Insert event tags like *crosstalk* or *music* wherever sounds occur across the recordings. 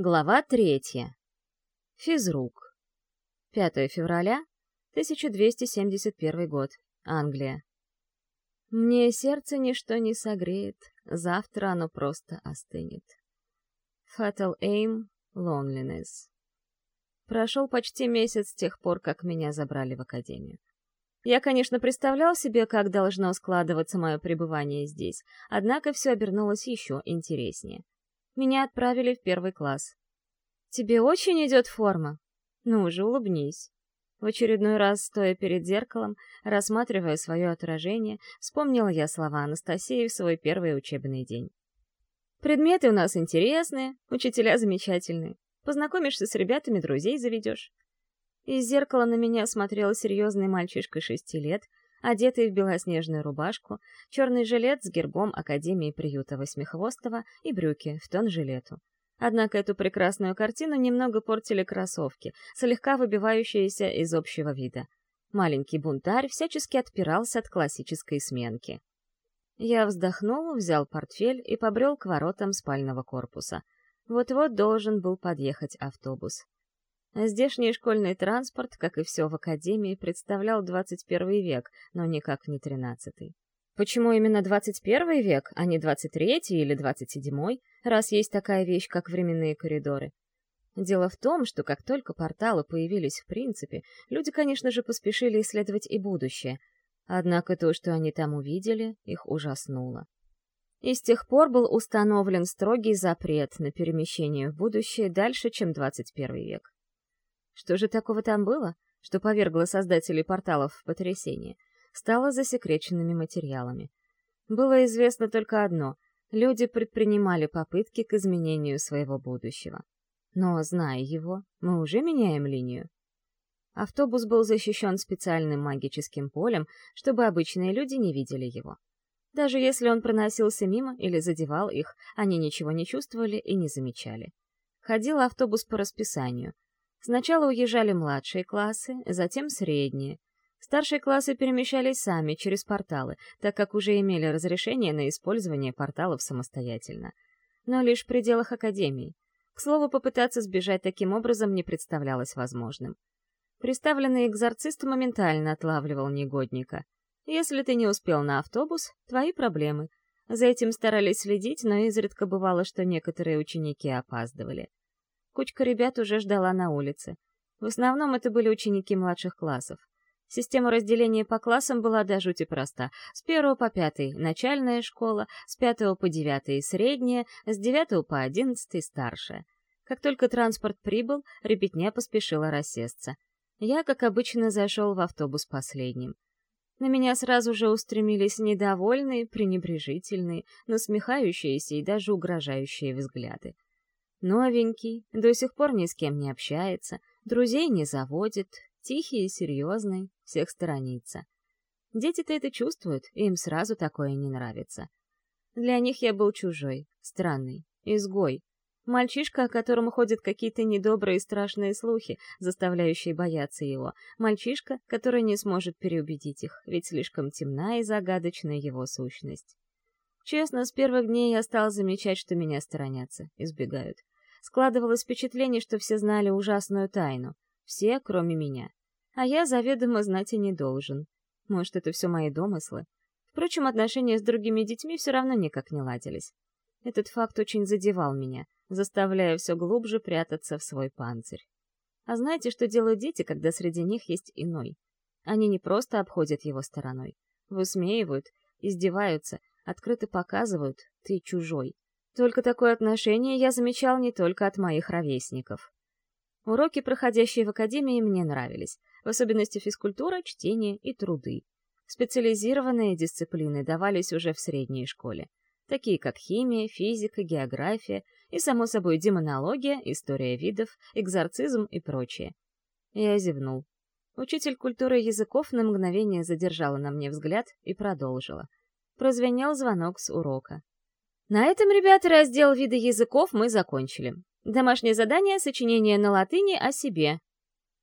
Глава третья. Физрук. 5 февраля 1271 год. Англия. Мне сердце ничто не согреет, завтра оно просто остынет. Fatal Aim, Loneliness. Прошел почти месяц с тех пор, как меня забрали в академию. Я, конечно, представлял себе, как должно складываться мое пребывание здесь, однако все обернулось еще интереснее — меня отправили в первый класс. «Тебе очень идет форма? Ну уже улыбнись». В очередной раз, стоя перед зеркалом, рассматривая свое отражение, вспомнила я слова Анастасии в свой первый учебный день. «Предметы у нас интересные, учителя замечательные. Познакомишься с ребятами, друзей заведешь». Из зеркала на меня смотрел серьезный мальчишка шести лет, одетый в белоснежную рубашку, черный жилет с гербом Академии приюта Восьмихвостого и брюки в тон жилету. Однако эту прекрасную картину немного портили кроссовки, слегка выбивающиеся из общего вида. Маленький бунтарь всячески отпирался от классической сменки. Я вздохнул, взял портфель и побрел к воротам спального корпуса. Вот-вот должен был подъехать автобус. Здешний школьный транспорт, как и все в академии, представлял 21 век, но никак не 13 Почему именно 21 век, а не 23 или 27 раз есть такая вещь, как временные коридоры? Дело в том, что как только порталы появились в принципе, люди, конечно же, поспешили исследовать и будущее. Однако то, что они там увидели, их ужаснуло. И с тех пор был установлен строгий запрет на перемещение в будущее дальше, чем 21 век. Что же такого там было, что повергло создателей порталов в потрясение? Стало засекреченными материалами. Было известно только одно — люди предпринимали попытки к изменению своего будущего. Но, зная его, мы уже меняем линию. Автобус был защищен специальным магическим полем, чтобы обычные люди не видели его. Даже если он проносился мимо или задевал их, они ничего не чувствовали и не замечали. Ходил автобус по расписанию — Сначала уезжали младшие классы, затем средние. Старшие классы перемещались сами через порталы, так как уже имели разрешение на использование порталов самостоятельно. Но лишь в пределах академии. К слову, попытаться сбежать таким образом не представлялось возможным. Приставленный экзорцист моментально отлавливал негодника. Если ты не успел на автобус, твои проблемы. За этим старались следить, но изредка бывало, что некоторые ученики опаздывали. Кучка ребят уже ждала на улице. В основном это были ученики младших классов. Система разделения по классам была до жути проста. С первого по пятый — начальная школа, с пятого по девятый — средняя, с девятого по одиннадцатый — старшая. Как только транспорт прибыл, ребятня поспешила рассесться. Я, как обычно, зашел в автобус последним. На меня сразу же устремились недовольные, пренебрежительные, насмехающиеся и даже угрожающие взгляды. Новенький, до сих пор ни с кем не общается, друзей не заводит, тихий и серьезный, всех сторонится. Дети-то это чувствуют, и им сразу такое не нравится. Для них я был чужой, странный, изгой. Мальчишка, о котором ходят какие-то недобрые и страшные слухи, заставляющие бояться его. Мальчишка, который не сможет переубедить их, ведь слишком темна и загадочна его сущность. Честно, с первых дней я стал замечать, что меня сторонятся, избегают. Складывалось впечатление, что все знали ужасную тайну. Все, кроме меня. А я заведомо знать и не должен. Может, это все мои домыслы? Впрочем, отношения с другими детьми все равно никак не ладились. Этот факт очень задевал меня, заставляя все глубже прятаться в свой панцирь. А знаете, что делают дети, когда среди них есть иной? Они не просто обходят его стороной, высмеивают, издеваются, открыто показывают «ты чужой». Только такое отношение я замечал не только от моих ровесников. Уроки, проходящие в академии, мне нравились, в особенности физкультура, чтение и труды. Специализированные дисциплины давались уже в средней школе, такие как химия, физика, география и, само собой, демонология, история видов, экзорцизм и прочее. Я зевнул. Учитель культуры языков на мгновение задержала на мне взгляд и продолжила прозвенел звонок с урока. На этом, ребята, раздел вида языков мы закончили. Домашнее задание — сочинение на латыни о себе.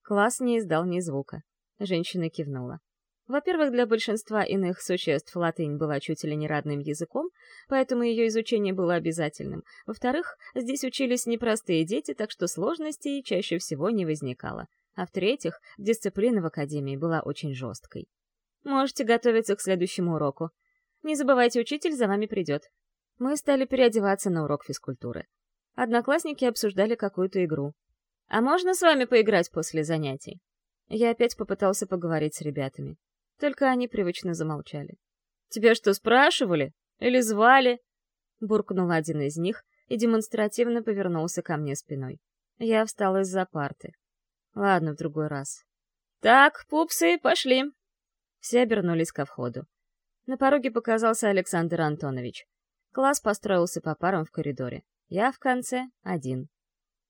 Класс не издал ни звука. Женщина кивнула. Во-первых, для большинства иных существ латынь была чуть ли не родным языком, поэтому ее изучение было обязательным. Во-вторых, здесь учились непростые дети, так что сложностей чаще всего не возникало. А в-третьих, дисциплина в академии была очень жесткой. Можете готовиться к следующему уроку. Не забывайте, учитель за вами придет. Мы стали переодеваться на урок физкультуры. Одноклассники обсуждали какую-то игру. «А можно с вами поиграть после занятий?» Я опять попытался поговорить с ребятами. Только они привычно замолчали. «Тебя что, спрашивали? Или звали?» Буркнул один из них и демонстративно повернулся ко мне спиной. Я встал из-за парты. Ладно, в другой раз. «Так, пупсы, пошли!» Все обернулись ко входу. На пороге показался Александр Антонович. Класс построился по парам в коридоре. Я в конце — один.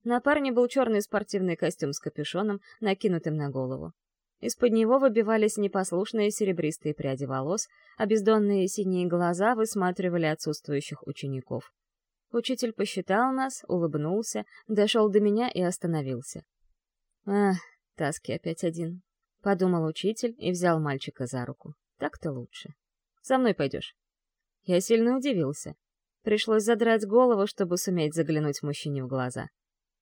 На парне был черный спортивный костюм с капюшоном, накинутым на голову. Из-под него выбивались непослушные серебристые пряди волос, а бездонные синие глаза высматривали отсутствующих учеников. Учитель посчитал нас, улыбнулся, дошел до меня и остановился. «Ах, таски опять один», — подумал учитель и взял мальчика за руку. «Так-то лучше. Со мной пойдешь». Я сильно удивился. Пришлось задрать голову, чтобы суметь заглянуть мужчине в глаза.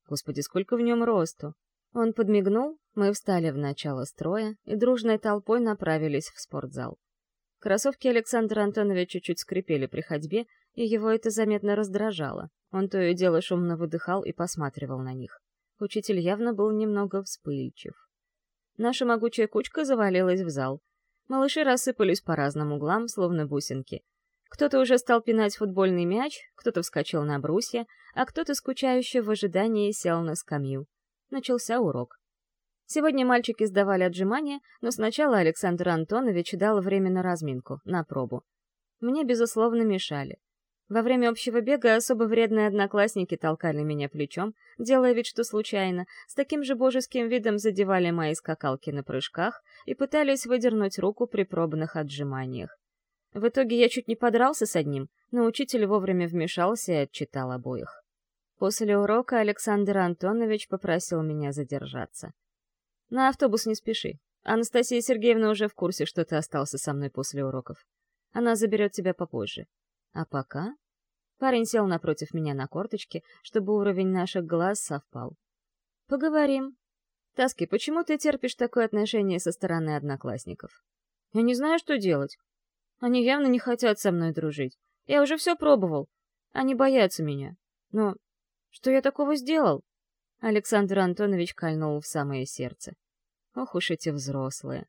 Господи, сколько в нем росту! Он подмигнул, мы встали в начало строя и дружной толпой направились в спортзал. Кроссовки Александра Антоновича чуть скрипели при ходьбе, и его это заметно раздражало. Он то и дело шумно выдыхал и посматривал на них. Учитель явно был немного вспыльчив. Наша могучая кучка завалилась в зал. Малыши рассыпались по разным углам, словно бусинки. Кто-то уже стал пинать футбольный мяч, кто-то вскочил на брусья, а кто-то скучающе в ожидании сел на скамью начался урок. Сегодня мальчики сдавали отжимания, но сначала Александр Антонович дал время на разминку, на пробу. Мне, безусловно, мешали. Во время общего бега особо вредные одноклассники толкали меня плечом, делая вид, что случайно, с таким же божеским видом задевали мои скакалки на прыжках и пытались выдернуть руку при пробных отжиманиях. В итоге я чуть не подрался с одним, но учитель вовремя вмешался и отчитал обоих. После урока Александр Антонович попросил меня задержаться. «На автобус не спеши. Анастасия Сергеевна уже в курсе, что ты остался со мной после уроков. Она заберет тебя попозже. А пока...» Парень сел напротив меня на корточке, чтобы уровень наших глаз совпал. «Поговорим. Таски, почему ты терпишь такое отношение со стороны одноклассников? Я не знаю, что делать. Они явно не хотят со мной дружить. Я уже все пробовал. Они боятся меня. Но что я такого сделал? Александр Антонович кольнул в самое сердце. Ох уж эти взрослые.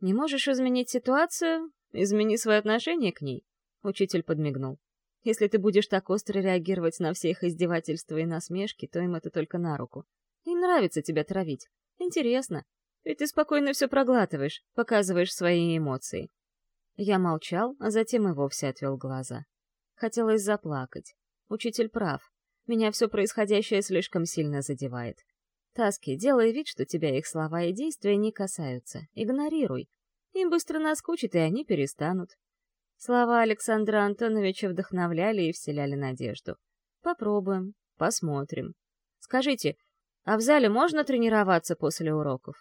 Не можешь изменить ситуацию? Измени свое отношение к ней. Учитель подмигнул. Если ты будешь так остро реагировать на все их издевательства и насмешки, то им это только на руку. Им нравится тебя травить. Интересно. Ведь ты спокойно все проглатываешь, показываешь свои эмоции. Я молчал, а затем и вовсе отвел глаза. Хотелось заплакать. Учитель прав. Меня все происходящее слишком сильно задевает. Таски, делай вид, что тебя их слова и действия не касаются. Игнорируй. Им быстро наскучит, и они перестанут. Слова Александра Антоновича вдохновляли и вселяли надежду. Попробуем, посмотрим. Скажите, а в зале можно тренироваться после уроков?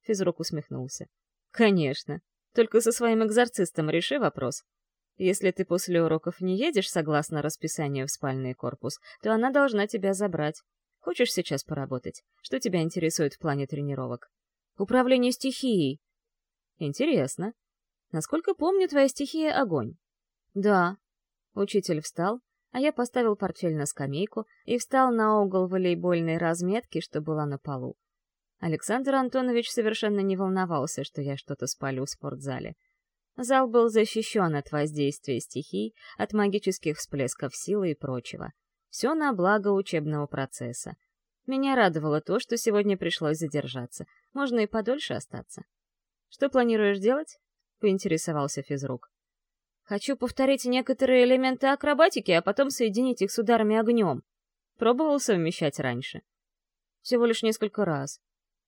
Физрук усмехнулся. Конечно. Только со своим экзорцистом реши вопрос. Если ты после уроков не едешь согласно расписанию в спальный корпус, то она должна тебя забрать. Хочешь сейчас поработать? Что тебя интересует в плане тренировок? Управление стихией. Интересно. Насколько помню, твоя стихия — огонь. Да. Учитель встал, а я поставил портфель на скамейку и встал на угол волейбольной разметки, что была на полу. Александр Антонович совершенно не волновался, что я что-то спалю в спортзале. Зал был защищен от воздействия стихий, от магических всплесков силы и прочего. Все на благо учебного процесса. Меня радовало то, что сегодня пришлось задержаться. Можно и подольше остаться. «Что планируешь делать?» — поинтересовался физрук. «Хочу повторить некоторые элементы акробатики, а потом соединить их с ударами огнем. Пробовал совмещать раньше?» «Всего лишь несколько раз».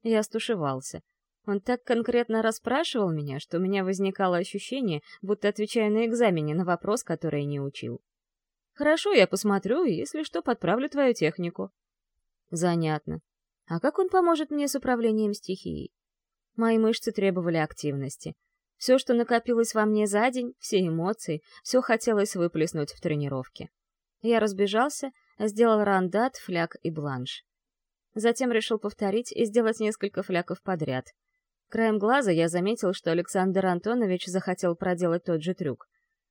Я стушевался. Он так конкретно расспрашивал меня, что у меня возникало ощущение, будто отвечаю на экзамене на вопрос, который не учил. «Хорошо, я посмотрю, и, если что, подправлю твою технику». «Занятно. А как он поможет мне с управлением стихией?» Мои мышцы требовали активности. Все, что накопилось во мне за день, все эмоции, все хотелось выплеснуть в тренировке. Я разбежался, сделал рандат, фляг и бланш. Затем решил повторить и сделать несколько фляков подряд. Краем глаза я заметил, что Александр Антонович захотел проделать тот же трюк.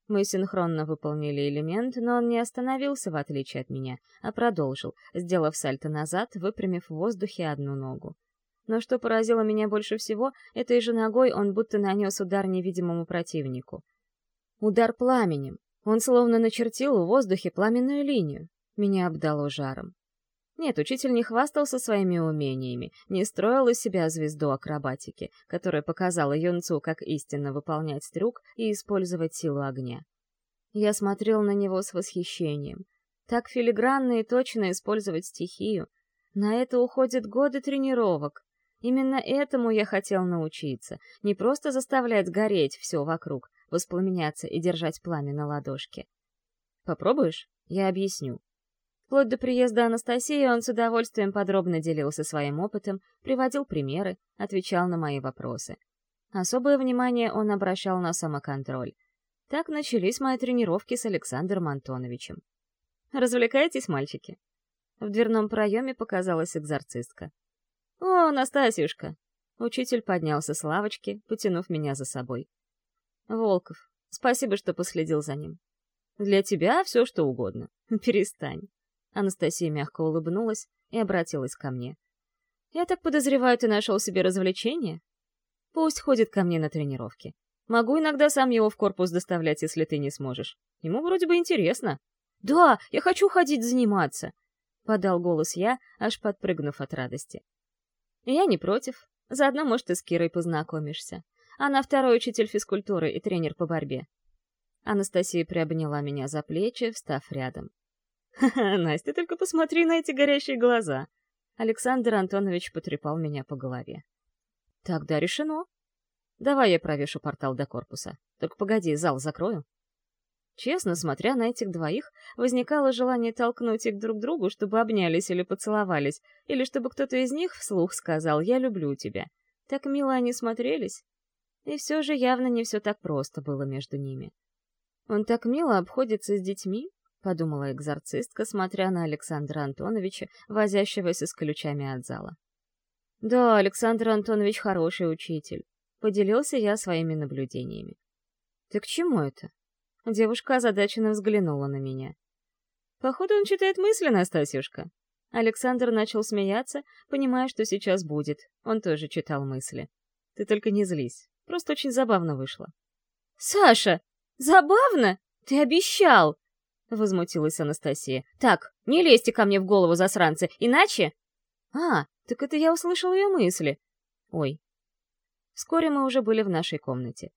Мы синхронно выполнили элемент, но он не остановился, в отличие от меня, а продолжил, сделав сальто назад, выпрямив в воздухе одну ногу. Но что поразило меня больше всего, этой же ногой он будто нанес удар невидимому противнику. Удар пламенем. Он словно начертил в воздухе пламенную линию. Меня обдало жаром. Нет, учитель не хвастался своими умениями, не строил из себя звезду акробатики, которая показала юнцу, как истинно выполнять трюк и использовать силу огня. Я смотрел на него с восхищением. Так филигранно и точно использовать стихию. На это уходят годы тренировок. Именно этому я хотел научиться, не просто заставлять гореть все вокруг, воспламеняться и держать пламя на ладошке. Попробуешь? Я объясню. Вплоть до приезда Анастасии он с удовольствием подробно делился своим опытом, приводил примеры, отвечал на мои вопросы. Особое внимание он обращал на самоконтроль. Так начались мои тренировки с Александром Антоновичем. «Развлекайтесь, мальчики?» В дверном проеме показалась экзорцистка. «О, Настасьюшка!» Учитель поднялся с лавочки, потянув меня за собой. «Волков, спасибо, что последил за ним. Для тебя все, что угодно. *laughs* Перестань». Анастасия мягко улыбнулась и обратилась ко мне. «Я так подозреваю, ты нашел себе развлечение? Пусть ходит ко мне на тренировки. Могу иногда сам его в корпус доставлять, если ты не сможешь. Ему вроде бы интересно». «Да, я хочу ходить заниматься», — подал голос я, аж подпрыгнув от радости. Я не против. Заодно, может, и с Кирой познакомишься. Она второй учитель физкультуры и тренер по борьбе. Анастасия приобняла меня за плечи, встав рядом. «Ха-ха, *laughs* Настя, только посмотри на эти горящие глаза!» Александр Антонович потрепал меня по голове. «Тогда решено. Давай я провешу портал до корпуса. Только погоди, зал закрою». Честно, смотря на этих двоих, возникало желание толкнуть их друг к другу, чтобы обнялись или поцеловались, или чтобы кто-то из них вслух сказал «я люблю тебя». Так мило они смотрелись. И все же явно не все так просто было между ними. «Он так мило обходится с детьми», — подумала экзорцистка, смотря на Александра Антоновича, возящегося с ключами от зала. «Да, Александр Антонович хороший учитель», — поделился я своими наблюдениями. «Ты к чему это?» Девушка озадаченно взглянула на меня. «Походу, он читает мысли, Настасьюшка». Александр начал смеяться, понимая, что сейчас будет. Он тоже читал мысли. «Ты только не злись. Просто очень забавно вышло». «Саша! Забавно? Ты обещал!» — возмутилась Анастасия. «Так, не лезьте ко мне в голову, засранцы, иначе...» «А, так это я услышал ее мысли. Ой». Вскоре мы уже были в нашей комнате.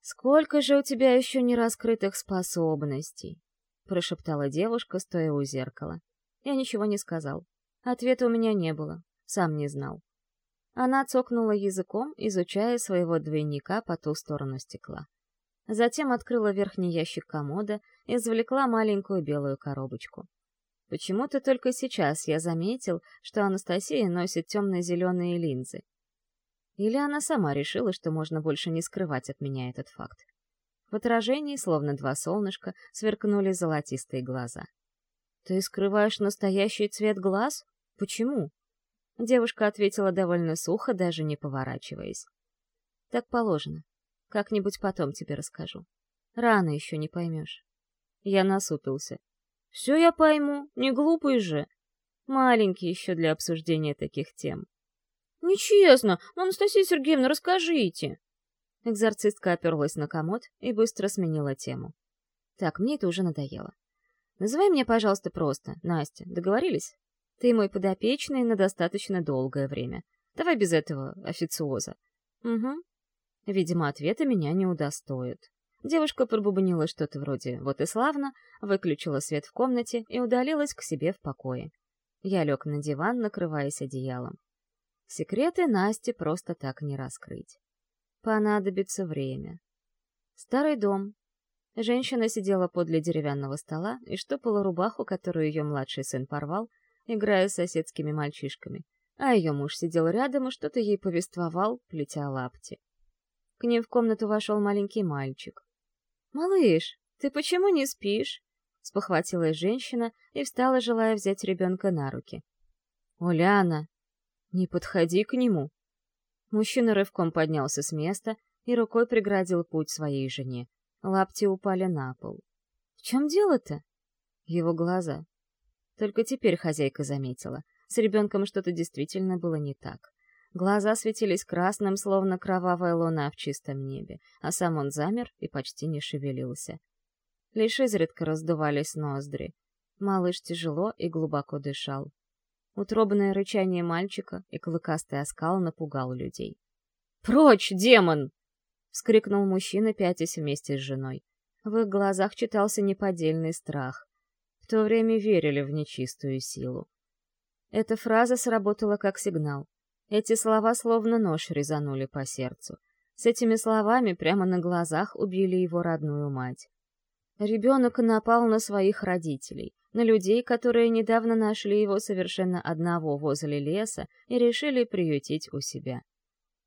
«Сколько же у тебя еще нераскрытых способностей?» — прошептала девушка, стоя у зеркала. Я ничего не сказал. Ответа у меня не было, сам не знал. Она цокнула языком, изучая своего двойника по ту сторону стекла. Затем открыла верхний ящик комода и извлекла маленькую белую коробочку. Почему-то только сейчас я заметил, что Анастасия носит темно-зеленые линзы. Или она сама решила, что можно больше не скрывать от меня этот факт. В отражении, словно два солнышка, сверкнули золотистые глаза. «Ты скрываешь настоящий цвет глаз? Почему?» Девушка ответила довольно сухо, даже не поворачиваясь. «Так положено. Как-нибудь потом тебе расскажу. Рано еще не поймешь». Я насупился. «Все я пойму, не глупый же. Маленький еще для обсуждения таких тем. «Нечестно! Анастасия Сергеевна, расскажите!» Экзорцистка оперлась на комод и быстро сменила тему. «Так, мне это уже надоело. Называй меня, пожалуйста, просто Настя. Договорились? Ты мой подопечный на достаточно долгое время. Давай без этого официоза». «Угу». Видимо, ответа меня не удостоит. Девушка пробубнила что-то вроде «вот и славно», выключила свет в комнате и удалилась к себе в покое. Я лег на диван, накрываясь одеялом. Секреты Насти просто так не раскрыть. Понадобится время. Старый дом. Женщина сидела подле деревянного стола и штопала рубаху, которую ее младший сын порвал, играя с соседскими мальчишками, а ее муж сидел рядом и что-то ей повествовал, плетя лапти. К ним в комнату вошел маленький мальчик. «Малыш, ты почему не спишь?» — спохватилась женщина и встала, желая взять ребенка на руки. «Уляна, не подходи к нему!» Мужчина рывком поднялся с места и рукой преградил путь своей жене. Лапти упали на пол. «В чем дело-то?» Его глаза. Только теперь хозяйка заметила. С ребенком что-то действительно было не так. Глаза светились красным, словно кровавая луна в чистом небе, а сам он замер и почти не шевелился. Лишь изредка раздувались ноздри. Малыш тяжело и глубоко дышал. Утробное рычание мальчика и клыкастый оскал напугал людей. «Прочь, демон!» — вскрикнул мужчина, пятясь вместе с женой. В их глазах читался неподдельный страх. В то время верили в нечистую силу. Эта фраза сработала как сигнал. Эти слова словно нож резанули по сердцу. С этими словами прямо на глазах убили его родную мать. Ребенок напал на своих родителей, на людей, которые недавно нашли его совершенно одного возле леса и решили приютить у себя.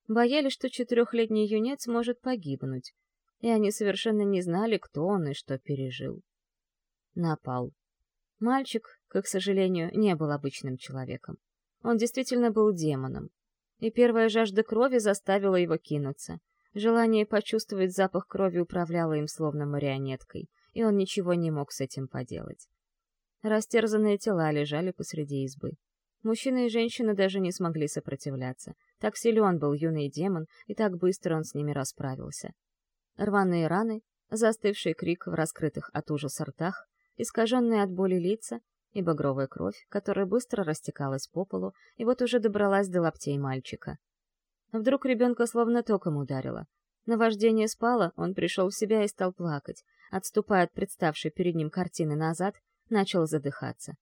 Боялись, что четырехлетний юнец может погибнуть, и они совершенно не знали, кто он и что пережил. Напал. Мальчик, к сожалению, не был обычным человеком. Он действительно был демоном. И первая жажда крови заставила его кинуться. Желание почувствовать запах крови управляло им словно марионеткой, и он ничего не мог с этим поделать. Растерзанные тела лежали посреди избы. Мужчина и женщина даже не смогли сопротивляться. Так силен был юный демон, и так быстро он с ними расправился. Рваные раны, застывший крик в раскрытых от ужаса ртах, искаженные от боли лица и багровая кровь, которая быстро растекалась по полу, и вот уже добралась до лаптей мальчика. Вдруг ребенка словно током ударило. Наваждение спало, он пришел в себя и стал плакать. Отступая от представшей перед ним картины назад, начал задыхаться.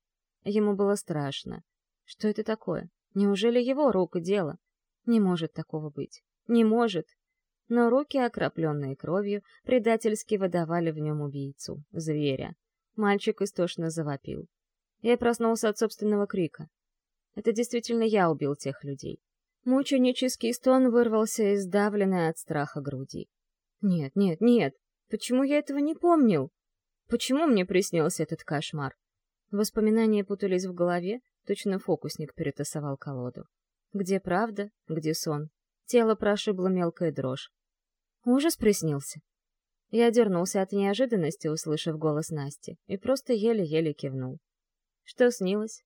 Ему было страшно. Что это такое? Неужели его рук дело? Не может такого быть. Не может. Но руки, окропленные кровью, предательски выдавали в нем убийцу, зверя. Мальчик истошно завопил. Я проснулся от собственного крика. Это действительно я убил тех людей. Мученический стон вырвался из давленной от страха груди. Нет, нет, нет. Почему я этого не помнил? Почему мне приснился этот кошмар? Воспоминания путались в голове, точно фокусник перетасовал колоду. Где правда, где сон? Тело прошибло мелкая дрожь. Ужас приснился. Я дернулся от неожиданности, услышав голос Насти, и просто еле-еле кивнул. Что снилось?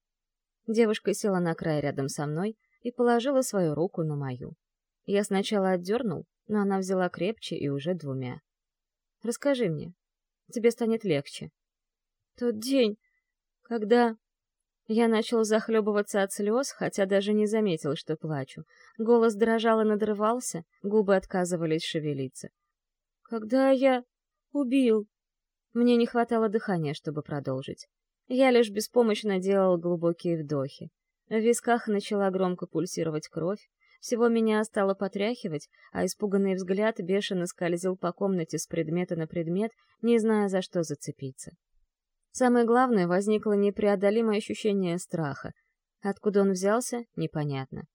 Девушка села на край рядом со мной и положила свою руку на мою. Я сначала отдернул, но она взяла крепче и уже двумя. «Расскажи мне. Тебе станет легче». «Тот день, когда...» Я начал захлебываться от слез, хотя даже не заметил, что плачу. Голос дрожал и надрывался, губы отказывались шевелиться. «Когда я убил...» Мне не хватало дыхания, чтобы продолжить. Я лишь беспомощно делал глубокие вдохи. В висках начала громко пульсировать кровь, всего меня стало потряхивать, а испуганный взгляд бешено скользил по комнате с предмета на предмет, не зная, за что зацепиться. Самое главное, возникло непреодолимое ощущение страха. Откуда он взялся, непонятно.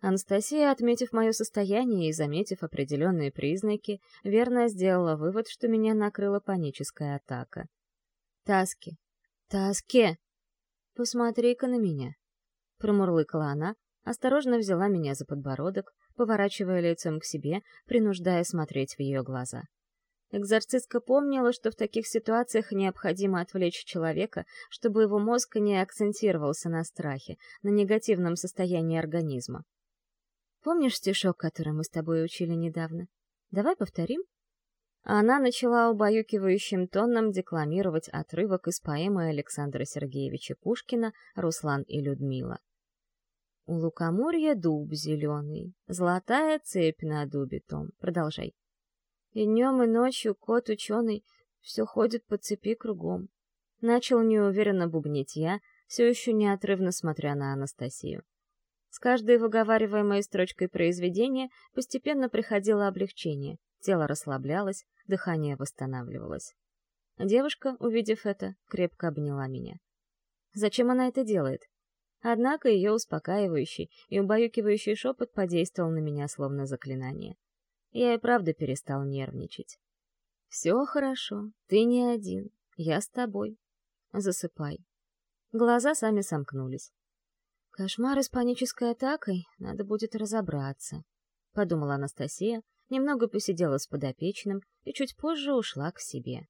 Анастасия, отметив мое состояние и заметив определенные признаки, верно сделала вывод, что меня накрыла паническая атака. «Таски! Таске! Посмотри-ка на меня!» Промурлыкала она, осторожно взяла меня за подбородок, поворачивая лицом к себе, принуждая смотреть в ее глаза. Экзорцистка помнила, что в таких ситуациях необходимо отвлечь человека, чтобы его мозг не акцентировался на страхе, на негативном состоянии организма. Помнишь стишок, который мы с тобой учили недавно? Давай повторим? Она начала убаюкивающим тоном декламировать отрывок из поэмы Александра Сергеевича Пушкина «Руслан и Людмила». У лукоморья дуб зеленый, золотая цепь на дубе том. Продолжай. И днем, и ночью кот ученый все ходит по цепи кругом. Начал неуверенно бубнить я, все еще неотрывно смотря на Анастасию. С каждой выговариваемой строчкой произведения постепенно приходило облегчение, тело расслаблялось, дыхание восстанавливалось. Девушка, увидев это, крепко обняла меня. Зачем она это делает? Однако ее успокаивающий и убаюкивающий шепот подействовал на меня словно заклинание. Я и правда перестал нервничать. Все хорошо, ты не один, я с тобой. Засыпай. Глаза сами сомкнулись. Кошмары с панической атакой, надо будет разобраться, подумала Анастасия, немного посидела с подопечным и чуть позже ушла к себе.